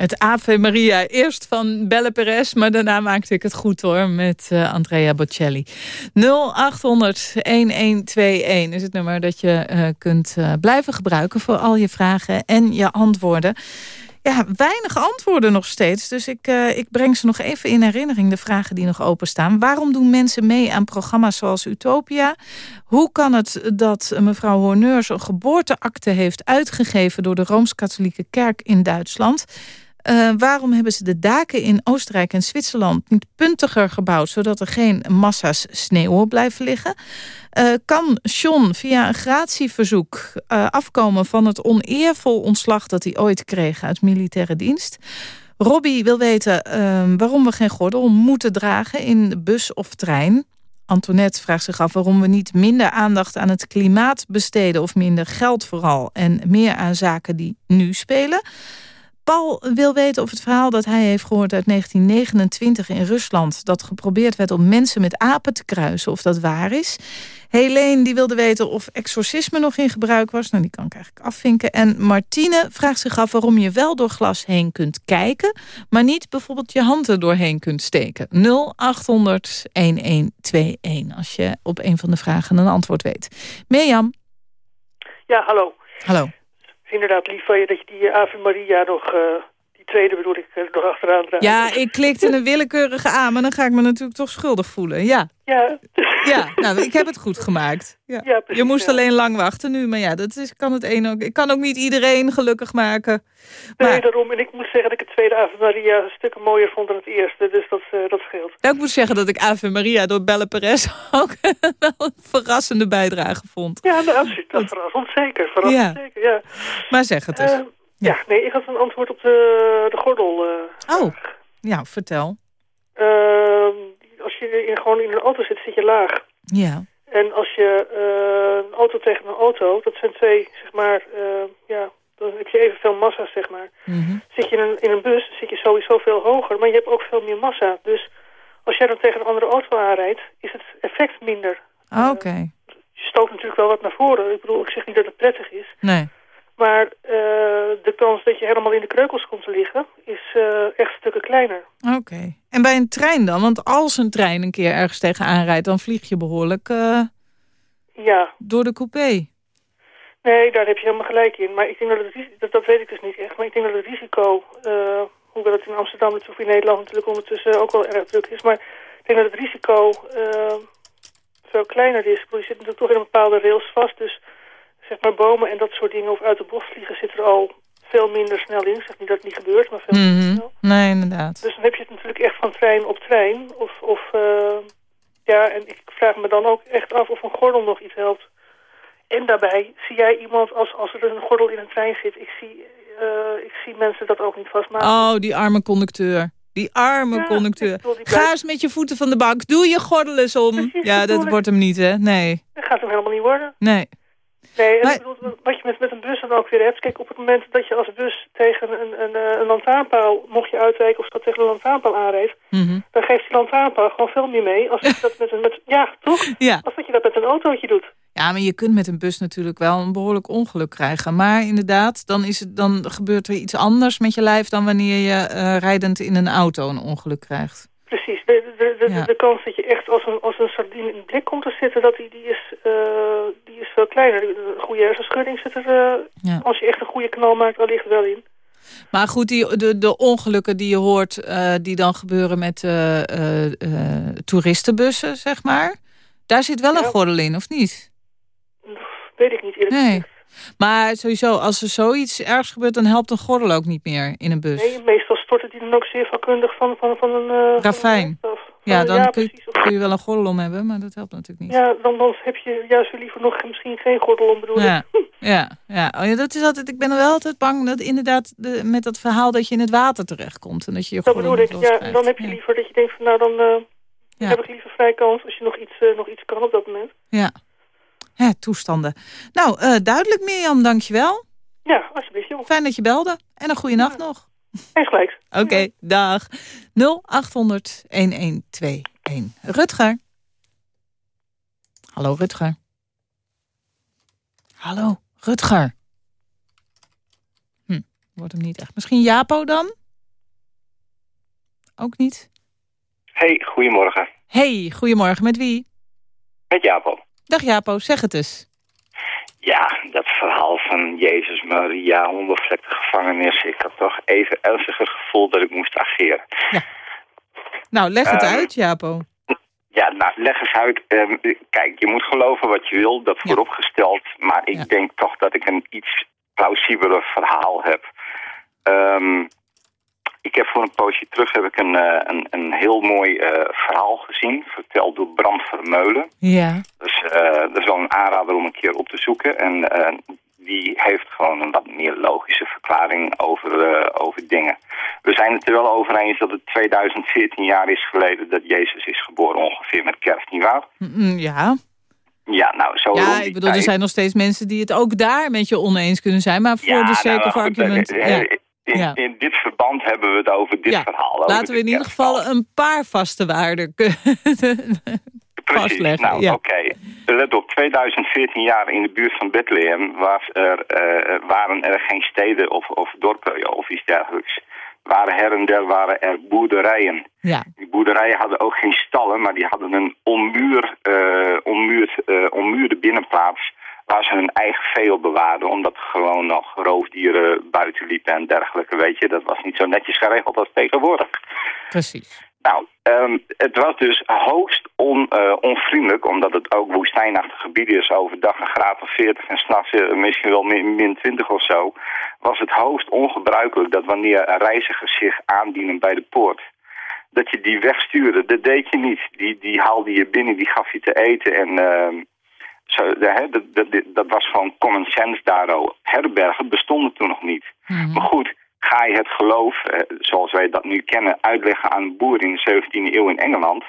Het Ave Maria, eerst van Belle Perez, maar daarna maakte ik het goed hoor met uh, Andrea Bocelli. 0800-1121 is het nummer dat je uh, kunt uh, blijven gebruiken voor al je vragen en je antwoorden. Ja, weinig antwoorden nog steeds. Dus ik, ik breng ze nog even in herinnering, de vragen die nog openstaan. Waarom doen mensen mee aan programma's zoals Utopia? Hoe kan het dat mevrouw Horneurs een geboorteakte heeft uitgegeven... door de Rooms-Katholieke Kerk in Duitsland... Uh, waarom hebben ze de daken in Oostenrijk en Zwitserland niet puntiger gebouwd... zodat er geen massa's sneeuw op blijven liggen? Uh, kan John via een gratieverzoek uh, afkomen van het oneervol ontslag... dat hij ooit kreeg uit militaire dienst? Robbie wil weten waarom we geen gordel moeten dragen in bus of trein. Antoinette vraagt zich af waarom we niet minder aandacht aan het klimaat besteden... of minder geld vooral en meer aan zaken die nu spelen... Paul wil weten of het verhaal dat hij heeft gehoord uit 1929 in Rusland... dat geprobeerd werd om mensen met apen te kruisen, of dat waar is. Helene die wilde weten of exorcisme nog in gebruik was. Nou, die kan ik eigenlijk afvinken. En Martine vraagt zich af waarom je wel door glas heen kunt kijken... maar niet bijvoorbeeld je hand er doorheen kunt steken. 0800-1121 als je op een van de vragen een antwoord weet. Mirjam. Ja, hallo. Hallo inderdaad lief van je dat je die Ave Maria nog... Tweede bedoel ik, uh, nog achteraan. Ja, ik klikte een willekeurige aan, maar dan ga ik me natuurlijk toch schuldig voelen. Ja. Ja. Ja, nou, ik heb het goed gemaakt. Ja. ja precies, je moest ja. alleen lang wachten nu, maar ja, dat is, kan het een ook. Ik kan ook niet iedereen gelukkig maken. Nee, Maar, daarom. En ik moet zeggen dat ik het tweede Ave Maria stukken mooier vond dan het eerste. Dus dat, uh, dat scheelt. nou, ik moet zeggen dat ik Ave Maria door Belle Perez ook wel een verrassende bijdrage vond. Ja, nou, absoluut. Dat verrassend zeker. Verrassend zeker, ja. Maar zeg het eens. Eh, ja. nee, ik had een antwoord op de, de gordel. eh. oh, ja, vertel. Ehm, als je in, gewoon in een auto zit, zit je laag. Ja. En als je eh, een auto tegen een auto, dat zijn twee, zeg maar, eh, ja, dan heb je evenveel massa, zeg maar. Mhm. Zit je in een, in een bus, zit je sowieso veel hoger, maar je hebt ook veel meer massa. Dus als jij dan tegen een andere auto aanrijdt, is het effect minder. Ah, Oké. Je stoot natuurlijk wel wat naar voren. Ik bedoel, ik zeg niet dat het prettig is. Nee. Maar eh, de kans dat je helemaal in de kreukels komt te liggen, is eh, echt stukken kleiner. Oké. En bij een trein dan? Want als een trein een keer ergens tegenaan rijdt... dan vlieg je behoorlijk eh, Ja, door de coupé. nee, daar heb je helemaal gelijk in. Maar ik denk dat het risico, dat, dat weet ik dus niet echt, maar ik denk dat het risico, hoewel het in Amsterdam of in Nederland natuurlijk ondertussen ook wel erg druk is, maar ik denk dat het risico veel kleiner is. Je zit natuurlijk toch in een bepaalde rails vast, dus zeg maar bomen en dat soort dingen of uit de bocht vliegen zit er al veel minder snel in. Ik zeg niet dat het niet gebeurt, maar veel minder Mhm. snel. Nee, inderdaad. Dus dan heb je het natuurlijk echt van trein op trein. Of, of eh, ja, en ik vraag me dan ook echt af of een gordel nog iets helpt. En daarbij, zie jij iemand, als, als er een gordel in een trein zit, ik zie, eh, ik zie mensen dat ook niet vastmaken. Oh, die arme conducteur. Die arme Ja, conducteur. Ga eens met je voeten van de bank. Doe je gordel eens om. Precies, ja, dat wordt hem niet, hè? Nee. Dat gaat hem helemaal niet worden. Nee. Nee, en Maar- ik bedoel, wat je met, met een bus dan ook weer hebt. Kijk, op het moment dat je als bus tegen een, een, een lantaarnpaal, mocht je uitwijken of dat tegen een lantaarnpaal aanreed, Mhm. dan geeft die lantaarnpaal gewoon veel meer mee als dat je dat met een, met, ja, toch? Ja. Als dat je dat met een autootje doet. Ja, maar je kunt met een bus natuurlijk wel een behoorlijk ongeluk krijgen. Maar inderdaad, dan, is het, dan gebeurt er iets anders met je lijf... dan wanneer je eh, rijdend in een auto een ongeluk krijgt. Precies. De, de, de, Ja. de kans dat je echt als een, als een sardine in blik komt te zitten, dat die, die, is, eh, die is veel kleiner. Een goede hersenschudding zit er, eh, Ja. als je echt een goede knal maakt, wellicht wel in. Maar goed, die, de, de ongelukken die je hoort... eh, die dan gebeuren met toeristenbussen, zeg maar... daar zit wel een gordel in, of niet? Weet ik niet eerlijk Nee. gezegd. Maar sowieso, als er zoiets ergs gebeurt... dan helpt een gordel ook niet meer in een bus. Nee, meestal storten die dan ook zeer vakkundig van, van, van een... eh, van een af. Van Ja, dan ja, kun, je, precies. kun je wel een gordel om hebben, maar dat helpt natuurlijk niet. Ja, dan, dan heb je juist liever nog misschien geen gordel om bedoel. Ja, ja, ja. Oh, ja dat is altijd, ik ben wel altijd bang dat inderdaad de, met dat verhaal dat je in het water terechtkomt. En dat je je Dat bedoel ik. Ja, dan heb je liever dat je denkt van nou dan eh, Ja. heb ik liever vrij kans als je nog iets, eh, nog iets kan op dat moment. Ja. Hè, toestanden. Nou, eh, duidelijk Mirjam, dankjewel. Ja, alsjeblieft joh. Fijn dat je belde. En een goede nacht nog. En gelijk. Oké, dag. 0800 1121. Rutger. Hallo Rutger. Hallo Rutger. Hm, wordt hem niet echt. Misschien Japo dan? Ook niet? Hey, goedemorgen. Hey, goedemorgen. Met wie? Met Japo. Dag Japo, zeg het eens. Ja, dat verhaal van Jezus, Maria, onbevlekte gevangenis. Ik had toch even ernstiger gevoel dat ik moest ageren. Nou, leg het Ehm, uit, Japo. Ja, nou, leg eens uit. Ehm, kijk, je moet geloven wat je wil, dat vooropgesteld. Maar ik denk toch dat ik een iets plausibeler verhaal heb. Ehm, ik heb voor een poosje terug heb ik een, eh, een, een heel mooi eh, verhaal gezien, verteld door Bram Vermeulen. Ja. Dus eh, dat is wel een aanrader om een keer op te zoeken. En die heeft gewoon een wat meer logische verklaring over, over dingen. We zijn het er wel over eens dat het 2014 jaar is geleden dat Jezus is geboren, ongeveer met kerst, nietwaar? Mm, Ja, Ja, nou, zo ja ik bedoel, er zijn nog steeds mensen die het ook daar met je oneens kunnen zijn. Maar voor Ja, de sake nou, of argument... ja. In, Ja. in dit verband hebben we het over dit Ja, verhaal. over Laten we in ieder geval een paar vaste waarden Precies, vastleggen. nou ja. oké. Let op, 2014 jaar in de buurt van Bethlehem was er, eh, waren er geen steden of, of dorpen of iets dergelijks. Waren her en der waren er boerderijen. Ja. Die boerderijen hadden ook geen stallen, maar die hadden een onmuur, eh, onmuurd, eh, onmuurde binnenplaats waar ze hun eigen vee op bewaarden, omdat er gewoon nog roofdieren buiten liepen en dergelijke, weet je. Dat was niet zo netjes geregeld als tegenwoordig. Precies. Nou, ehm, het was dus hoogst on, eh, onvriendelijk, omdat het ook woestijnachtig gebied is, overdag een graad of 40 en s'nachts uh, misschien wel min, min 20 of zo, was het hoogst ongebruikelijk dat wanneer reizigers zich aandienen bij de poort, dat je die wegstuurde. Dat deed je niet. Die, die haalde je binnen, die gaf je te eten en... ehm, dat, dat, dat was gewoon common sense daar al. Herbergen bestonden toen nog niet. Maar goed, ga je het geloof, eh, zoals wij dat nu kennen, uitleggen aan een boer in de 17e eeuw in Engeland,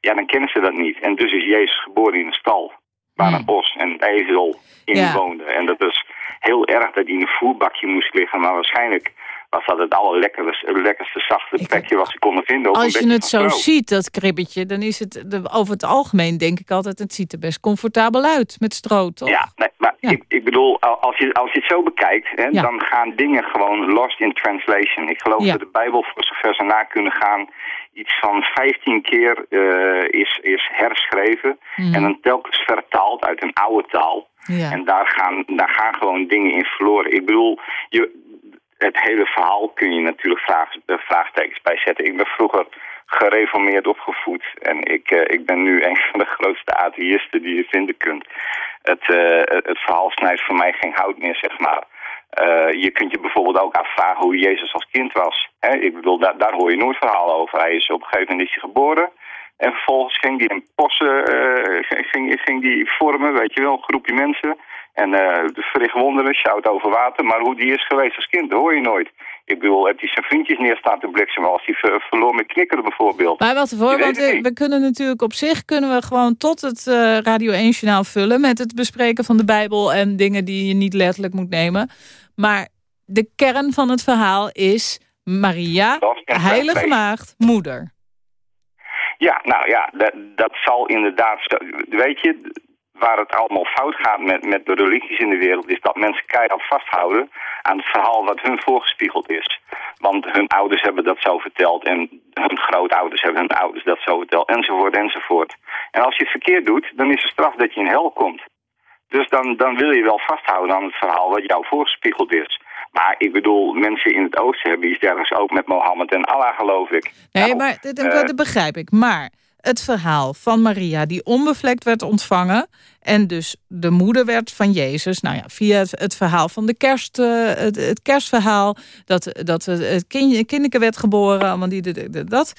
ja, dan kennen ze dat niet. En dus is Jezus geboren in een stal, waar een os en een ezel in Ja. En dat is heel erg dat hij in een voerbakje moest liggen, maar waarschijnlijk was dat het allerlekkerste, lekkerste zachte plekje wat ze konden vinden. Als je het zo ziet, dat kribbetje, dan is het de, over het algemeen denk ik altijd... het ziet er best comfortabel uit met stro, toch? Ja, nee, maar Ik, ik bedoel, al- als je, als je het zo bekijkt, hè, Ja. dan gaan dingen gewoon lost in translation. Ik geloof Ja. dat de Bijbel, voor zover ze na kunnen gaan, iets van 15 keer eh, is, is herschreven. Mhm. En dan telkens vertaald uit een oude taal. Ja. En daar gaan, daar gaan gewoon dingen in verloren. Ik bedoel, je, het hele verhaal kun je natuurlijk vraag, eh, vraagtekens bij zetten. Ik ben vroeger gereformeerd opgevoed. En ik, eh, ik ben nu een van de grootste atheïsten die je vinden kunt. Het, eh, het verhaal snijdt voor mij geen hout meer, zeg maar. Je kunt je bijvoorbeeld ook afvragen hoe Jezus als kind was. Hè? Ik bedoel, daar, daar hoor je nooit verhalen over. Hij is op een gegeven moment is hij geboren. En vervolgens ging hij een possen eh, ging, ging die vormen, weet je wel, een groepje mensen. En eh de verricht wonderen, shout over water. Maar hoe die is geweest als kind, dat hoor je nooit. Ik bedoel, heb hij zijn vriendjes neerstaan te bliksemen als hij ver- verloor met knikkeren bijvoorbeeld. Maar wat voor, want eh, we kunnen natuurlijk op zich kunnen we gewoon tot het Radio 1-journaal vullen... met het bespreken van de Bijbel en dingen die je niet letterlijk moet nemen. Maar de kern van het verhaal is Maria, heilige maagd, moeder. Ja, nou ja, dat, dat zal inderdaad... Weet je, waar het allemaal fout gaat met, met de religies in de wereld... is dat mensen keihard vasthouden aan het verhaal wat hun voorgespiegeld is. Want hun ouders hebben dat zo verteld... en hun grootouders hebben hun ouders dat zo verteld, enzovoort, enzovoort. En als je het verkeerd doet, dan is de straf dat je in hel komt. Dus dan, dan wil je wel vasthouden aan het verhaal wat jou voorgespiegeld is. Maar ik bedoel, mensen in het oosten hebben iets dergelijks ook met Mohammed en Allah, geloof ik. Nee, maar dat, eh, dat begrijp ik. Maar het verhaal van Maria die onbevlekt werd ontvangen... en dus de moeder werd van Jezus... nou ja, via het, verhaal van de kerst, eh, het, het kerstverhaal... dat, dat het, kind, kindje werd geboren, allemaal die, de- dat.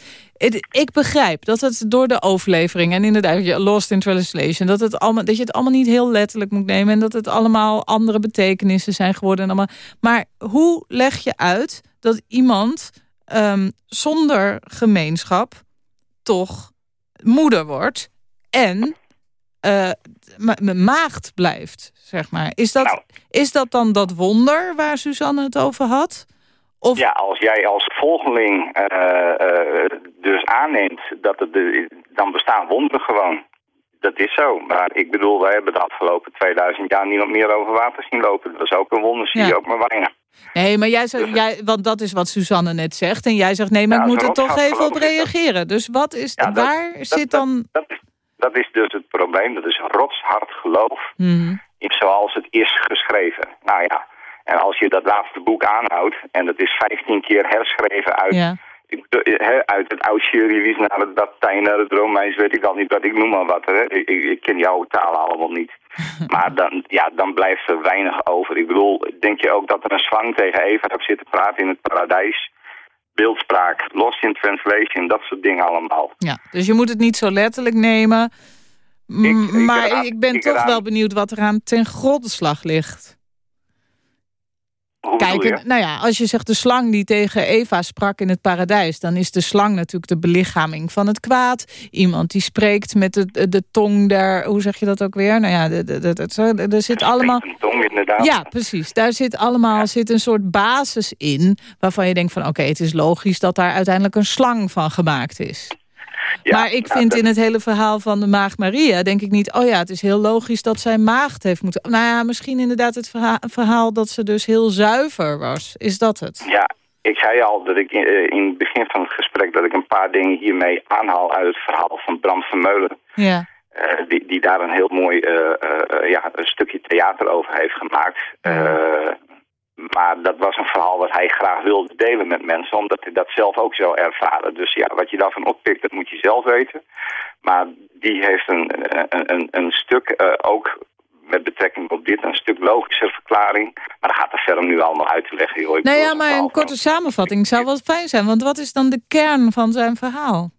Ik begrijp dat het door de overlevering... en inderdaad, lost in translation... Dat, het allemaal, dat je het allemaal niet heel letterlijk moet nemen... en dat het allemaal andere betekenissen zijn geworden. En allemaal. Maar hoe leg je uit dat iemand ehm, zonder gemeenschap toch moeder wordt en eh, ma- ma- maagd blijft, zeg maar. Is dat, Nou. is dat dan dat wonder waar Suzanne het over had? Of... Ja, als jij als volgeling eh, eh, dus aanneemt dat het de, dan bestaan wonderen gewoon. Dat is zo. Maar ik bedoel, wij hebben de afgelopen 2000 jaar niemand meer over water zien lopen. Dat is ook een wonder, zie je Ja. ook maar weinig. Nee, maar jij, zegt, jij, want dat is wat Suzanne net zegt. En jij zegt, nee, maar ik moet er toch even op reageren. Dus wat is, Ja, dat- waar zit dan... Dat is dus het probleem. Dat is rotshard geloof in zoals het is geschreven. Nou ja, en als je dat laatste boek aanhoudt... en dat is 15 keer herschreven uit... Ja. Ik, hè, uit het oud-Syrisch naar het Latijn, naar het Romeins, weet ik al niet wat. Ik noem maar wat. Hè. Ik, ken die oude talen allemaal niet. maar dan, ja, dan blijft er weinig over. Ik bedoel, denk je ook dat er een slang tegen Eva heeft zitten praten in het paradijs? Beeldspraak, lost in translation, dat soort dingen allemaal. Ja, dus je moet het niet zo letterlijk nemen. Maar raad- ik ben toch raad- wel benieuwd wat er aan ten grondslag ligt. Hoe Kijk, nou ja, als je zegt de slang die tegen Eva sprak in het paradijs... dan is de slang natuurlijk de belichaming van het kwaad. Iemand die spreekt met de, de tong der... Hoe zeg je dat ook weer? Nou ja, de, de, de, de- er zit allemaal... Een tong inderdaad. Ja, precies. Daar zit allemaal zit een soort basis in... waarvan je denkt van oké, het is logisch dat daar uiteindelijk een slang van gemaakt is. Maar ik vind dat- in het hele verhaal van de maagd Maria... denk ik niet, oh ja, het is heel logisch dat zij maagd heeft moeten... Nou ja, misschien inderdaad het verhaal, verhaal dat ze dus heel zuiver was. Is dat het? Ja, ik zei al dat ik in, eh, in het begin van het gesprek... dat ik een paar dingen hiermee aanhaal uit het verhaal van Bram Vermeulen. Ja. Eh, die, die daar een heel mooi eh, ja, een stukje theater over heeft gemaakt. Eh, maar dat was een verhaal wat hij graag wilde delen met mensen, omdat hij dat zelf ook zo ervaren. Dus ja, wat je daarvan oppikt, dat moet je zelf weten. Maar die heeft een, een, een, een stuk, eh, ook met betrekking op dit, een stuk logische verklaring. Maar dat gaat er verder nu allemaal uit te leggen. Joh. Nou ja, maar een korte samenvatting zou wel fijn zijn. Want wat is dan de kern van zijn verhaal?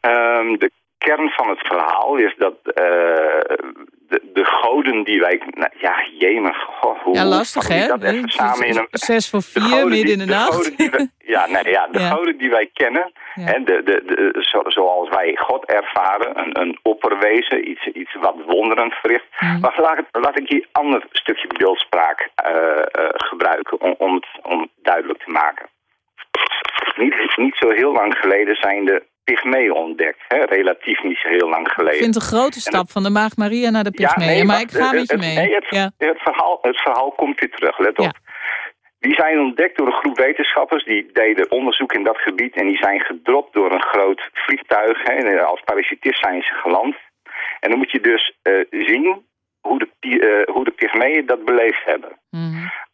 Ehm, de kern van het verhaal is dat eh, de, de goden die wij... Nou, ja, jemig. Goh, hoe Ja, lastig hè? Dat even samen in een, Zes voor vier, midden in de, nacht. die ja, nee, ja, de Ja. goden die wij kennen, hè, de, de, de, zo, zoals wij God ervaren, een, een opperwezen, iets, iets wat wonderend verricht. Mhm. Maar laat, ik- laat ik hier een ander stukje beeldspraak eh, eh, gebruiken om, om, het, om het duidelijk te maken. Niet, niet zo heel lang geleden zijn de pygmeeën ontdekt. Hè? Relatief niet zo heel lang geleden. Ik vind het een grote stap van de maagd Maria naar de Pygmeeën. nee, maar ik ga het- met je het- mee. nee, het, ja. het, verhaal, het verhaal komt weer terug, let op. Die zijn ontdekt door een groep wetenschappers. Die deden onderzoek in dat gebied. En die zijn gedropt door een groot vliegtuig. Hè. En Als parachutist zijn ze geland. En dan moet je dus eh, zien hoe de, eh, hoe de pygmeeën dat beleefd hebben.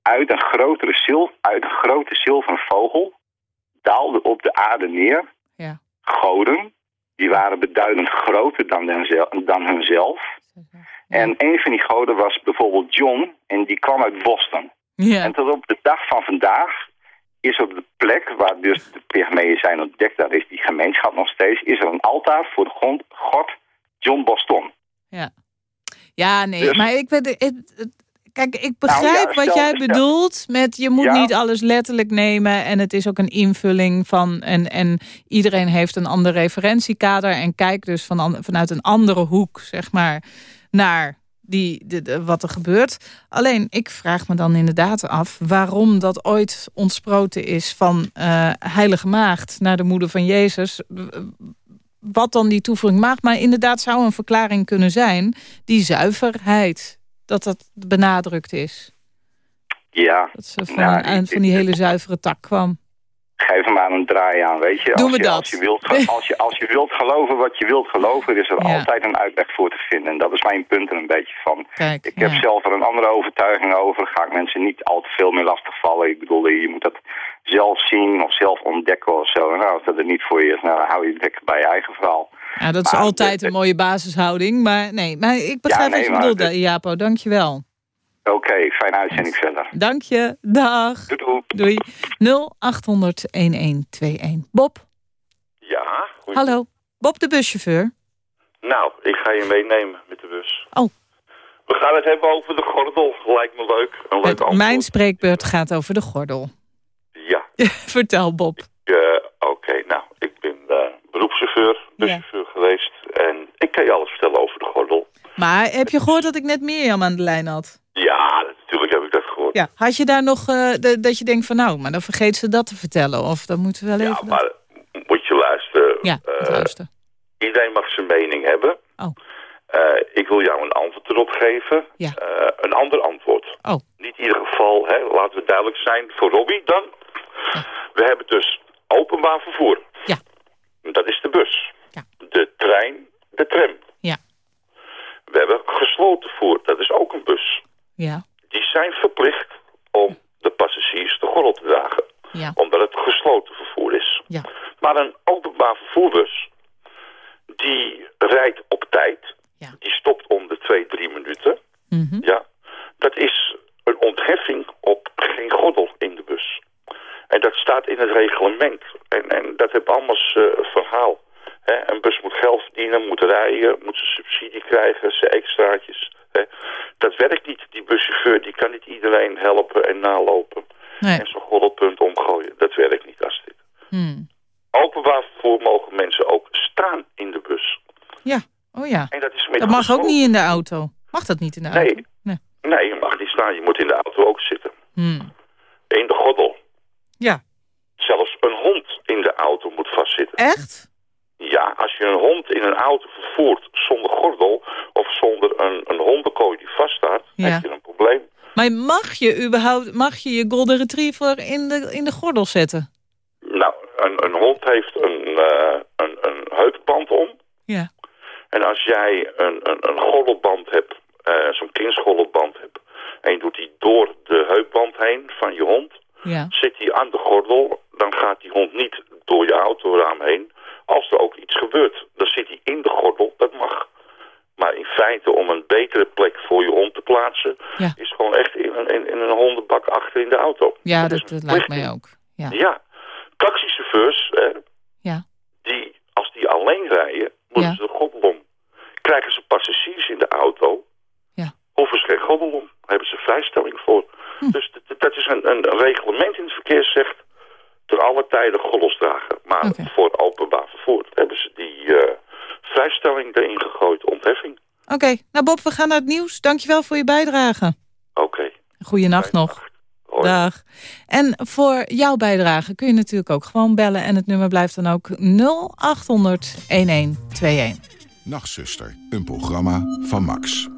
Uit een grotere uit een grote zilveren vogel daalde op de aarde neer. Goden. Die waren beduidend groter dan, henzelf, dan hunzelf. En een van die goden was bijvoorbeeld John. En die kwam uit Boston. Ja. En tot op de dag van vandaag is op de plek waar dus de pygmeeën zijn ontdekt, daar is die gemeenschap nog steeds, is er een altaar voor de grond, god John Boston. Ja, ja nee, Dus- maar ik weet... het- het- Kijk, ik Nou ja, begrijp wat jij bedoelt met je moet Ja. niet alles letterlijk nemen en het is ook een invulling van en, en iedereen heeft een ander referentiekader en kijkt dus van, an- vanuit een andere hoek, zeg maar, naar die, de, de- wat er gebeurt. Alleen, ik vraag me dan inderdaad af waarom dat ooit ontsproten is van eh, Heilige Maagd naar de moeder van Jezus. Wat dan die toevoeging maakt, maar inderdaad zou een verklaring kunnen zijn, die zuiverheid, dat dat benadrukt is. Ja, Dat ze van, nou, een, aan- van die hele zuivere tak kwam. geef hem maar een draai aan, weet je. Doen als we je, dat. Als je, wilt, als, je, als je wilt geloven wat je wilt geloven, is er Ja. altijd een uitleg voor te vinden. En dat is mijn punt er een beetje van. Kijk, Ik heb ja. zelf er een andere overtuiging over. Ga ik mensen niet al te veel meer lastigvallen. Ik bedoel, je moet dat zelf zien of zelf ontdekken of zo. Nou, als dat er niet voor je is, nou, dan hou je het lekker bij je eigen verhaal. Ja, dat is Maar altijd de- een mooie basishouding. Maar nee, maar ik begrijp nee, wat je bedoelt, de- Japo. Dank je wel. Oké, fijne uitzending verder. Dank je. Dag. Doei. Doei. 0800-1121. Bob. Ja. Hallo. Bob de buschauffeur. Nou, ik ga je meenemen met de bus. Oh. We gaan het hebben over de gordel. Lijkt me leuk. Een leuk antwoord. Mijn spreekbeurt gaat over de gordel. Ja. Vertel, Bob. Eh, Oké, nou, ik ben eh, beroepschauffeur, buschauffeur geweest. En ik kan je alles vertellen over de gordel. Maar heb je gehoord dat ik net Mirjam aan de lijn had? Ja, natuurlijk heb ik dat gehoord. Ja. Had je daar nog eh, de- dat je denkt van nou, maar dan vergeet ze dat te vertellen? Of dan moeten we wel even... Maar moet je luisteren. Ja, Eh, luister. Iedereen mag zijn mening hebben. Oh. Eh, ik wil jou een antwoord erop geven. Ja. Een ander antwoord. Oh. Niet in ieder geval, hè, laten we duidelijk zijn, voor Robbie dan. We hebben dus openbaar vervoer. Dat is de bus. Ja. De trein, de tram. Ja. We hebben gesloten voer, dat is ook een bus. Ja. Die zijn verplicht om de passagiers de gordel te dragen. Ja. Omdat het gesloten vervoer is. Ja. Maar een openbaar vervoerbus, die rijdt op tijd. Die stopt om de twee, drie minuten. Mhm. Ja. Dat is een ontheffing op geen gordel in de bus. En dat staat in het reglement. En, en dat heeft allemaal zijn verhaal. Een bus moet geld verdienen, moet rijden, moet zijn subsidie krijgen, zijn extraatjes. Dat werkt niet. Die buschauffeur die kan niet iedereen helpen en nalopen. Nee. En zo'n gordelpunt omgooien. Dat werkt niet als dit. Hmm. Openbaar vervoer mogen mensen ook staan in de bus. Ja, oh ja. En dat is Dat mag ook niet in de auto. Mag dat niet in de auto? Nee. Nee. Je mag niet staan. Je moet in de auto ook zitten. Hmm. In de gordel. Ja. Zelfs een hond in de auto moet vastzitten. Echt? Ja, als je een hond in een auto vervoert zonder gordel... of zonder een, een hondenkooi die vaststaat, Ja. heb je een probleem. Maar mag je überhaupt mag je, je golden retriever in de, in de gordel zetten? Nou, een, een hond heeft een, eh, een, een heupband om. Ja. En als jij een, een, een gordelband hebt, eh, zo'n kindsgordelband hebt... en je doet die door de heupband heen van je hond... Ja. zit die aan de gordel, dan gaat die hond niet door je autoraam heen. Als er ook iets gebeurt, dan zit hij in de gordel, dat mag. Maar in feite om een betere plek voor je hond te plaatsen... Ja. is gewoon echt in een, in, in een hondenbak achter in de auto. Ja, dat, dat lijkt mij ook. Ja. Ja, taxichauffeurs, eh, Ja. die, als die alleen rijden, moeten Ja. ze de gordel om. Krijgen ze passagiers in de auto, Hoeven ze geen gordel om. Daar hebben ze vrijstelling voor. Hm. Dus dat is een, een, reglement in het verkeer zegt... ten alle tijden gordels dragen. Maar voor openbaar vervoer hebben ze die eh, vrijstelling erin gegooid, ontheffing. Oké, nou Bob, we gaan naar het nieuws. Dankjewel voor je bijdrage. Oké. Goeienacht nog. Dag. En voor jouw bijdrage kun je natuurlijk ook gewoon bellen. En het nummer blijft dan ook 0800 1121. Nachtzuster, een programma van Max.